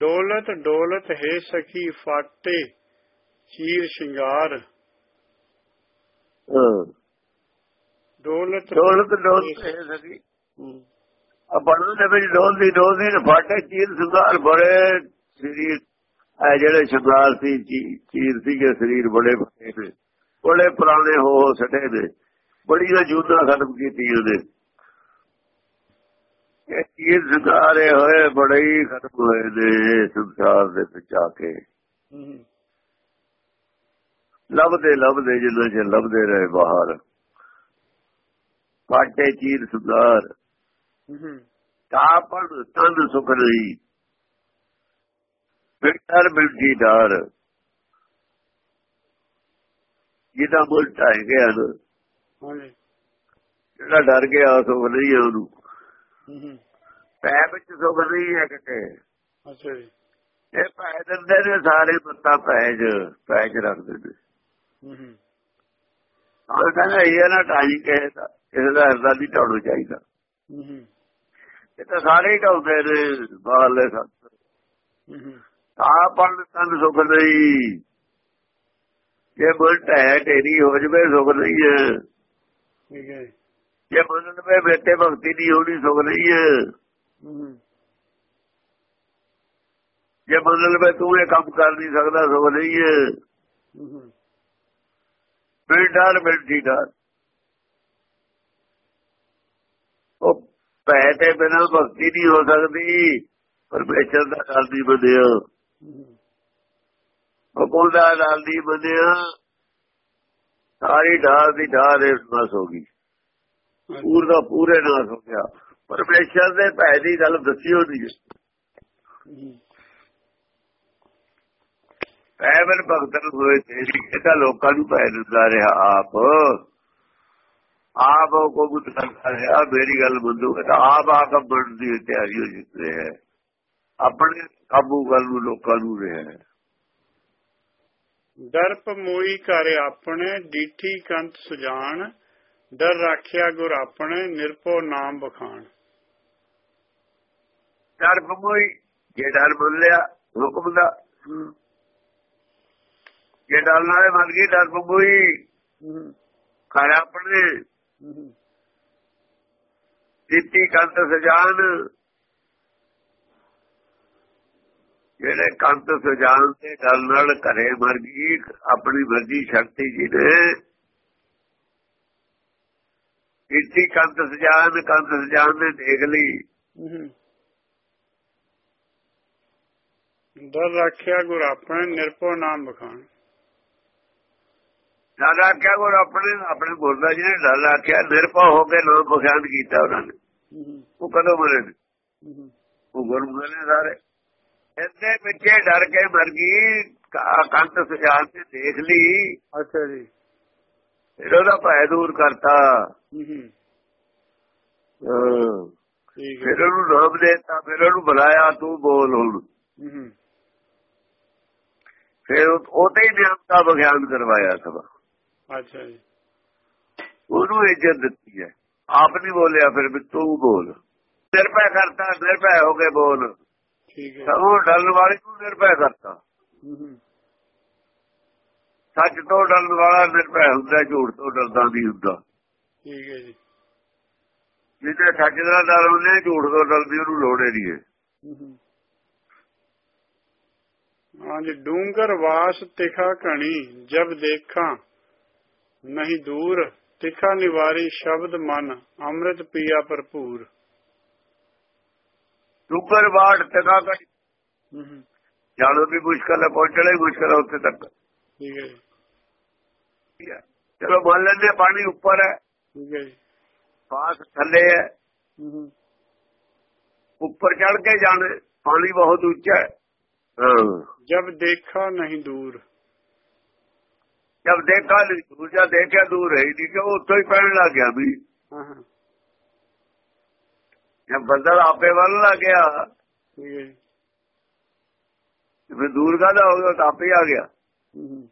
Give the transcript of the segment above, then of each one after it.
ਡੋਲਤ ਡੋਲਤ ਹੈ ਸਖੀ ਫਾਟੇ ਚੀਰ ਸ਼ਿੰਗਾਰ। ਡੋਲਤ ਡੋਲਤ ਡੋਲਤ ਹੈ ਹੂੰ, ਆਪਣਾ ਦੇ ਵਿੱਚ ਡੋਲਦੀ ਡੋਲਦੀ ਨੇ ਫਾਟੇ ਚੀਰ ਸੁਧਾਰ ਬੜੇ ਸਰੀਰ ਇਹ ਜਿਹੜੇ ਸ਼ਿੰਗਾਰ ਸੀ ਚੀਰ ਸੀਗੇ ਸਰੀਰ ਬੜੇ ਬੜੇ ਬੜੇ ਪੁਰਾਣੇ ਹੋ ਸਟੇ ਨੇ ਬੜੀਆਂ ਜੂਨਾਂ ਖਤਮ ਕੀਤੀ ਉਹਨੇ ਇਹ ਚੀਰ ਸੁਧਾਰੇ ਹੋਏ ਬੜੇ ਹੀ ਖਤਮ ਹੋਏ ਨੇ ਸੰਸਾਰ ਦੇ ਵਿੱਚ ਆ ਕੇ। ਲੱਭਦੇ ਲੱਭਦੇ ਜਿੰਨਾ ਚ ਲੱਭਦੇ ਰਹੇ ਬਾਹਰ। ਫਾਟੇ ਚੀਰ ਸੁਧਾਰ। ਹੂੰ, ਤਾਪਨ ਤਨ ਸੁਖ ਨਹੀਂ ਬਿਟਰ ਬਿਲਜੀ ਡਰ। ਜਿਹਦਾ ਮੁੱਲ ਢਾਈ ਗਿਆ ਨਾ ਜਿਹੜਾ ਡਰ ਗਿਆ ਸੁਖ ਨਹੀਂ ਉਹਨੂੰ। ਪੈ ਵਿੱਚ ਸੁਖ ਨਹੀਂ ਹੈ ਕਿਤੇ। ਅੱਛਾ ਜੀ। ਇਹ ਪੈ ਦਿੰਦੇ ਨੇ ਸਾਰੇ ਮੱਤਾ ਪੈਜ ਪੈਜ ਰੱਖਦੇ ਨੇ ਹੂੰ, ਹੂੰ, ਹਾਂ ਕਹਿੰਦਾ ਇਹ ਨਾ ਕਿਸੇ ਦਾ ਕਿਸੇ ਦਾ ਹਿਰਦਾ ਨਹੀਂ ਢਾਉਣਾ ਚਾਹੀਦਾ। ਹੂੰ, ਹੂੰ, ਇਹ ਤਾਂ ਸਾਰੇ ਹੀ ਢਾਉਂਦੇ ਨੇ ਬਾਹਰਲੇ ਸੰਤ। ਹੂੰ, ਹੂੰ, ਆਪਨ ਤਨ ਸੁਖ ਨਹੀਂ ਜੇ ਮਨ ਢਹਿ ਢੇਰੀ ਹੋ ਜਵੇ ਸੁਖ ਨਹੀਂ ਹੈ। ਠੀਕ ਹੈ ਜੀ। ਮਨ ਵਿੱਚ ਬੇਟੇ ਭਗਤੀ ਨਹੀਂ ਹੋਣੀ ਸੁਖ ਨਹੀਂ ਹੈ ਹੂੰ, ਹੂੰ, ਜੇ ਮਨ ਵਿੱਚ ਤੂੰ ਇਹ ਕੰਮ ਕਰ ਨਹੀਂ ਸਕਦਾ ਸੁਖ ਨਹੀਂ ਹੈ। ਹੂੰ, ਹੂੰ, ਬਿਨ ਡਰ ਬਿਨ ਦੀ ਉਹ ਭੈ ਤੇ ਬਿਨਾਂ ਭਗਤੀ ਨਹੀਂ ਹੋ ਸਕਦੀ ਪਰਮੇਸ਼ਰ ਦਾ ਨਾਲ ਨਹੀਂ ਬੰਦਿਆ। ਹੂੰ, ਹੂੰ, ਹੁਕਮ ਦਾ ਨਾਲ ਨਹੀਂ ਬੰਦਿਆ। ਸਾਰੀ ਢਾਲ ਦੀ ਢਾਲ ਇਸ ਨਾਸ ਹੋ ਗਈ। ਪੂਰ ਦਾ ਪੂਰੇ ਨਾਸ ਹੋ ਗਿਆ। ਪਰਮੇਸ਼ਰ ਦੇ ਭੈ ਦੀ ਗੱਲ ਦੱਸੀ ਹੋਣੀ ਹੈ ਬਨ ਭਗਤਨ ਹੋਏ ਤੇ ਇਹ ਤਾਂ ਲੋਕਾਂ ਨੂੰ ਭੈ ਦਿੰਦਾ ਰਿਹਾ ਆਪ। ਆਪ ਕੋ ਬੁੱਧ ਕਰਦਾ ਰਿਹਾ ਮੇਰੀ ਗੱਲ ਤਾਂ ਆਪ ਆ ਕੇ ਬਣਨ ਦੀ ਤਿਆਰੀ ਹੋ ਜਿੱਤੇ ਹੈ। ਆਪਣੇ ਕਾਬੂ ਗੱਲ ਨੂੰ ਲੋਕਾਂ ਨੂੰ ਰਿਹਾ ਹੈ। ਦਰਪ ਮੋਈ ਘਰ ਆਪਣੇ ਡੀਠੀ ਕੰਤ ਸੁਜਾਨ ਡਰ ਰਾਖਿਆ ਗੁਰ ਆਪਣੇ ਨਿਰਭਉ ਨਾਮ ਬਖਾਨ ਡਰ ਕੋਈ ਜੇ ਡਰ ਮੰਨ ਲਿਆ ਹੁਕਮ ਦਾ ਜੇ ਡਰ ਨਾਲੇ ਮੰਨ ਗਈ ਡਰ ਕੋਈ ਘਰ ਆਪਣੇ ਦਿੱਤੀ ਕੰਤ ਸਜਾਨ ਜਿਹੜੇ ਕੰਤ ਸਜਾਨ ਤੇ ਡਰ ਨਾਲ ਘਰੇ ਮਰ ਗਈ ਆਪਣੀ ਮਰਜ਼ੀ ਸ਼ਕਤੀ ਜੀ ਨੇ ਦਿੱਤੀ ਕੰਤ ਸਜਾਨ ਕੰਤ ਸਜਾਨ ਨੇ ਦੇਖ ਲਈ ਡਰ ਰਾਖਿਆ ਗੁਰ ਆਪਣੇ ਨਿਰਭਉ ਨਾਮ ਬਖਾਨ ਡਰ ਰੱਖਿਆ ਕੋਲ ਆਪਣੇ ਆਪਣੇ ਗੁਰਦਾ ਜੀ ਨੇ ਡਰ ਰੱਖਿਆ ਨਿਰਭਉ ਹੋ ਕੇ ਨਾਮ ਬਖਾਨ ਕੀਤਾ ਉਹਨਾਂ ਨੇ। ਉਹ ਕਦੋਂ ਮਰੇ ਨੇ? ਉਹ ਗੁਰਮੁਖ ਨੇ ਸਾਰੇ। ਇਹਦੇ ਪਿੱਛੇ ਡਰ ਕੇ ਮਰ ਗਈ ਕੰਤ ਸਜਾਨ ਤੇ ਦੇਖ ਲਈ। ਅੱਛਾ ਜੀ। ਫਿਰ ਉਹਦਾ ਭੈ ਦੂਰ ਕਰਤਾ। ਹੂੰ, ਹੂੰ, ਹਾਂ। ਠੀਕ ਹੈ। ਫਿਰ ਉਹਨੂੰ ਨਾਮ ਦੇਤਾ ਫਿਰ ਉਹਨੂੰ ਬੁਲਾਇਆ ਤੂੰ ਬੋਲ ਹੁਣ। ਫਿਰ ਉਹ ਤੇ ਹੀ ਨਿਯਮ ਦਾ ਵਿਗਿਆਨ ਕਰਵਾਇਆ ਸਭ ਅੱਛਾ ਜੀ। ਉਹਨੂੰ ਇੱਜ਼ਤ ਦਿੱਤੀ ਹੈ। ਆਪ ਨਹੀਂ ਬੋਲਿਆ ਫਿਰ ਵੀ ਤੂੰ ਬੋਲ। ਨਿਰਭੈ ਕਰਤਾ ਨਿਰਭੈ ਹੋ ਕੇ ਬੋਲ। ਠੀਕ ਹੈ। ਸਗੋਂ ਡਰਨ ਵਾਲੇ ਨੂੰ ਨਿਰਭੈ ਕਰਤਾ। ਸੱਚ ਤੋਂ ਡਰਨ ਵਾਲਾ ਨਿਰਭੈ ਹੁੰਦਾ ਝੂਠ ਤੋਂ ਡਰਦਾ ਨਹੀਂ ਹੁੰਦਾ। ਠੀਕ ਹੈ ਜੀ। ਜਿਹਦੇ ਸੱਚ ਦਾ ਡਰ ਉਹਨੇ ਝੂਠ ਤੋਂ ਡਰਦੀ ਉਹਨੂੰ ਲੋੜ ਨਹੀਂ ਹੂੰ। ਹਾਂਜੀ ਡੂੰਗਰ ਵਾਸ ਤਿਖਾ ਕਣੀ ਜਬ ਦੇਖਾਂ ਨਹੀਂ ਦੂਰ ਤਿਖਾ ਨਿਵਾਰੀ ਸ਼ਬਦ ਮਨ ਅੰਮ੍ਰਿਤ ਪੀਆ ਭਰਪੂਰ। ਡੁੱਗਰ ਕਰ ਹੂੰ, ਹੂੰ, ਜਾਣੋ ਵੀ ਮੁਸ਼ਕਲ ਹੈ ਪਹੁੰਚਣਾ ਹੀ ਮੁਸ਼ਕਲ ਹੈ ਉੱਥੇ ਤੱਕ। ਠੀਕ ਹੈ ਜੀ। ਚਲੋ ਮੰਨ ਲੈਂਦੇ ਪਾਣੀ ਉੱਪਰ ਹੈ। ਠੀਕ ਹੈ ਜੀ। ਪਾਸ ਥੱਲੇ ਹੈ। ਉੱਪਰ ਚੜ ਕੇ ਜਾਣੇ ਪਾਣੀ ਬਹੁਤ ਉੱਚਾ ਹਾਂ। ਜਬ ਦੇਖਾ ਨਹੀਂ ਦੂਰ। ਜਦ ਦੇਖਾ ਨਹੀਂ ਦੂਜਾ ਦੇਖਿਆ ਦੂਰ ਹੈ ਹੀ ਨਹੀਂ ਕਿ ਉਹ ਉੱਥੋਂ ਹੀ ਪੈਣ ਲੱਗ ਗਿਆ ਵੀ। ਹਾਂ। ਹਾਂ ਜਦ ਬੱਦਲ ਆਪੇ ਵੱਲ ਲੱਗ ਗਿਆ। ਠੀਕ ਹੈ ਜੀ। ਦੂਰ ਕਾਹਦਾ ਹੋ ਗਿਆ ਤਾਂ ਆਪੇ ਆ ਗਿਆ। ਹੂੰ, ਹੂੰ,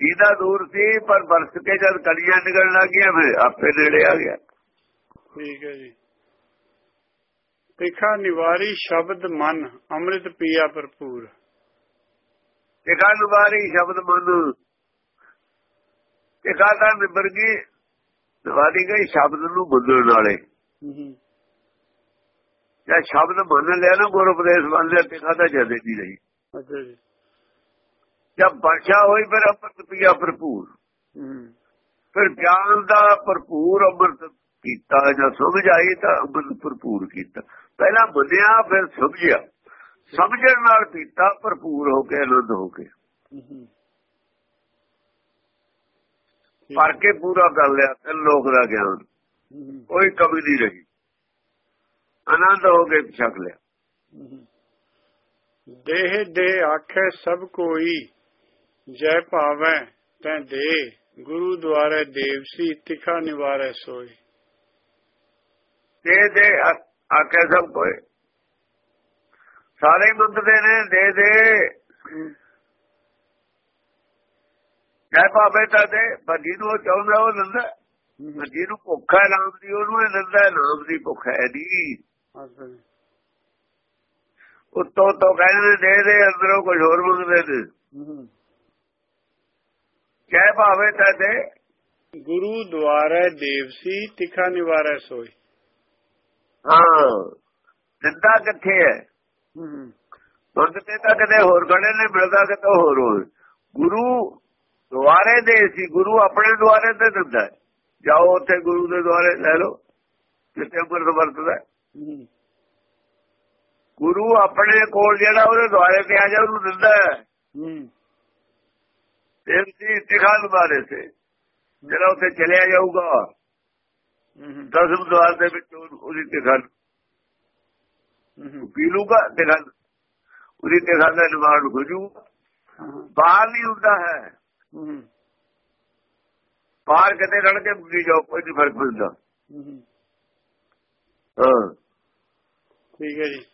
ਇਹਦਾ ਦੂਰ ਸੀ ਪਰ ਬਰਸ ਕੇ ਜਦ ਕਲੀਆਂ ਨਿਕਲਣ ਲੱਗੀਆਂ ਫਿਰ ਆਪੇ ਨੇੜੇ ਆ ਗਿਆ। ਠੀਕ ਹੈ ਜੀ। ਤਿਖਾ ਨਿਵਾਰੀ ਸ਼ਬਦ ਮਨ ਅੰਮ੍ਰਿਤ ਪੀਆ ਭਰਪੂਰ। ਟਿਕਾ ਨਿਵਾਰੀ ਸ਼ਬਦ ਮਨ। ਟਿਕਾ ਦਾ ਨਿਬਰ ਗਈ ਨਿਵਾਰੀ ਗਈ ਸ਼ਬਦ ਨੂੰ ਬੁੱਝਣ ਵਾਲੇ। ਜਾਂ ਸ਼ਬਦ ਮੰਨ ਲਿਆ ਨਾ ਗੁਰ ਉਪਦੇਸ਼ ਮੰਨ ਲਿਆ ਟਿਕਾ ਤਾਂ ਜਦੇ ਨਹੀਂ ਰਹੀ। ਅੱਛਾ ਜੀ। ਜਦ ਵਰਸ਼ਾ ਹੋਈ ਫਿਰ ਅੰਮ੍ਰਿਤ ਪੀਆ ਭਰਪੂਰ। ਫਿਰ ਗਿਆਨ ਦਾ ਭਰਪੂਰ ਅੰਮ੍ਰਿਤ ਕੀਤਾ ਜਾਂ ਸਮਝ ਆਈ ਤਾਂ ਭਰਪੂਰ ਕੀਤਾ। ਪਹਿਲਾਂ ਮੰਨਿਆ ਫਿਰ ਸਮਝਿਆ ਸਮਝਣ ਨਾਲ ਪੀਤਾ ਭਰਪੂਰ ਹੋ ਕੇ ਆਨੰਦ ਹੋ ਕੇ। ਭਰ ਕੇ ਪੂਰਾ ਕਰ ਲਿਆ ਤੇ ਲੋਕ ਦਾ ਗਿਆਨ। ਕੋਈ ਕਮੀ ਨਹੀਂ ਰਹੀ। ਆਨੰਦ ਹੋ ਕੇ ਛਕ ਲਿਆ। ਦੇਹ ਦੇ ਆਖੇ ਸਭ ਕੋਈ ਜੈ ਭਾਵੈ ਤੈ ਦੇ। ਗੁਰੂ ਦੁਆਰੇ ਦੇਵਸੀ ਤਿਖਾ ਨਿਵਾਰੈ ਸੋਈ ਦੇ ਦੇ ਆ- ਆਖੇ ਸਭ ਕੋਈ। ਸਾਰੇ ਮੰਗਦੇ ਨੇ ਦੇ ਦੇ। ਜੈ ਭਾਵੇਂ ਤਾਂ ਦੇ ਪਰ ਜਿਹਨੂੰ ਚਾਹੁੰਦਾ ਉਹ ਦਿੰਦਾ। ਜਿਹਨੂੰ ਭੁੱਖ ਹੈ ਨਾਮ ਦੀ ਉਹਨੂੰ ਇਹ ਦਿੰਦਾ ਨਾਮ ਦੀ ਭੁੱਖ ਹੈ ਦੀ ਉੱਤੋਂ ਤੋਂ ਕਹਿੰਦੇ ਨੇ ਦੇ ਦੇ ਅੰਦਰੋਂ ਕੁਝ ਹੋਰ ਮੰਗਦੇ ਨੇ। ਜੈ ਭਾਵੇਂ ਤਾਂ ਦੇ। ਗੁਰੂ ਦੁਆਰੇ ਦੇਵਸੀ ਤਿਖਾ ਨਿਵਾਰੈ ਸੋਈ। ਹਾਂ। ਦਿੰਦਾ ਕਿੱਥੇ ਹੈ? ਹੂੰ ਮੰਗਤੇ ਤਾਂ ਕਿਤੇ ਹੋਰ ਖੜੇ ਨੇ ਮਿਲਦਾ ਕਿਤੇ ਹੋਰ ਹੋਰ। ਗੁਰੂ ਦੁਆਰੇ ਦੇ ਸੀ ਗੁਰੂ ਆਪਣੇ ਦੁਆਰੇ ਤੇ ਦਿੰਦਾ। ਜਾਓ ਉੱਥੇ ਗੁਰੂ ਦੇ ਦੁਆਰੇ ਲੈ ਲਓ ਜਿੱਥੇ ਅੰਮ੍ਰਿਤ ਵਰਤਦਾ ਗੁਰੂ ਆਪਣੇ ਕੋਲ ਜਿਹੜਾ ਉਹਦੇ ਦੁਆਰੇ ਤੇ ਆ ਜਾ ਉਹਨੂੰ ਦਿੰਦਾ ਦੇਵ ਜੀ ਤਿਖਾਲ ਬਾਰੇ ਸੇ ਜਿਹੜਾ ਉੱਥੇ ਚਲਿਆ ਜਾਊਗਾ। ਦਸਮ ਦੁਆਰ ਦੇ ਵਿੱਚ ਉਹ- ਉਹਦੀ ਤਿਖਾਲ ਹੂੰ। ਪੀ ਲੂਗਾ ਤਿਖਾਲ ਉਹਦੀ ਤਿਖਾਲ ਦਾ ਨਿਵਾਰਨ ਹੋ ਜਾਊਗਾ ਬਾਹਰ ਨਹੀਂ ਹੁੰਦਾ ਹੈ। ਬਾਹਰ ਕਿਤੇ ਰੜ ਕੇ ਮੁੱਕੀ ਜਾਓ ਕੋਈ ਨਹੀਂ ਫ਼ਰਕ ਪੈਂਦਾ। ਹਾਂ। ਠੀਕ ਹੈ ਜੀ।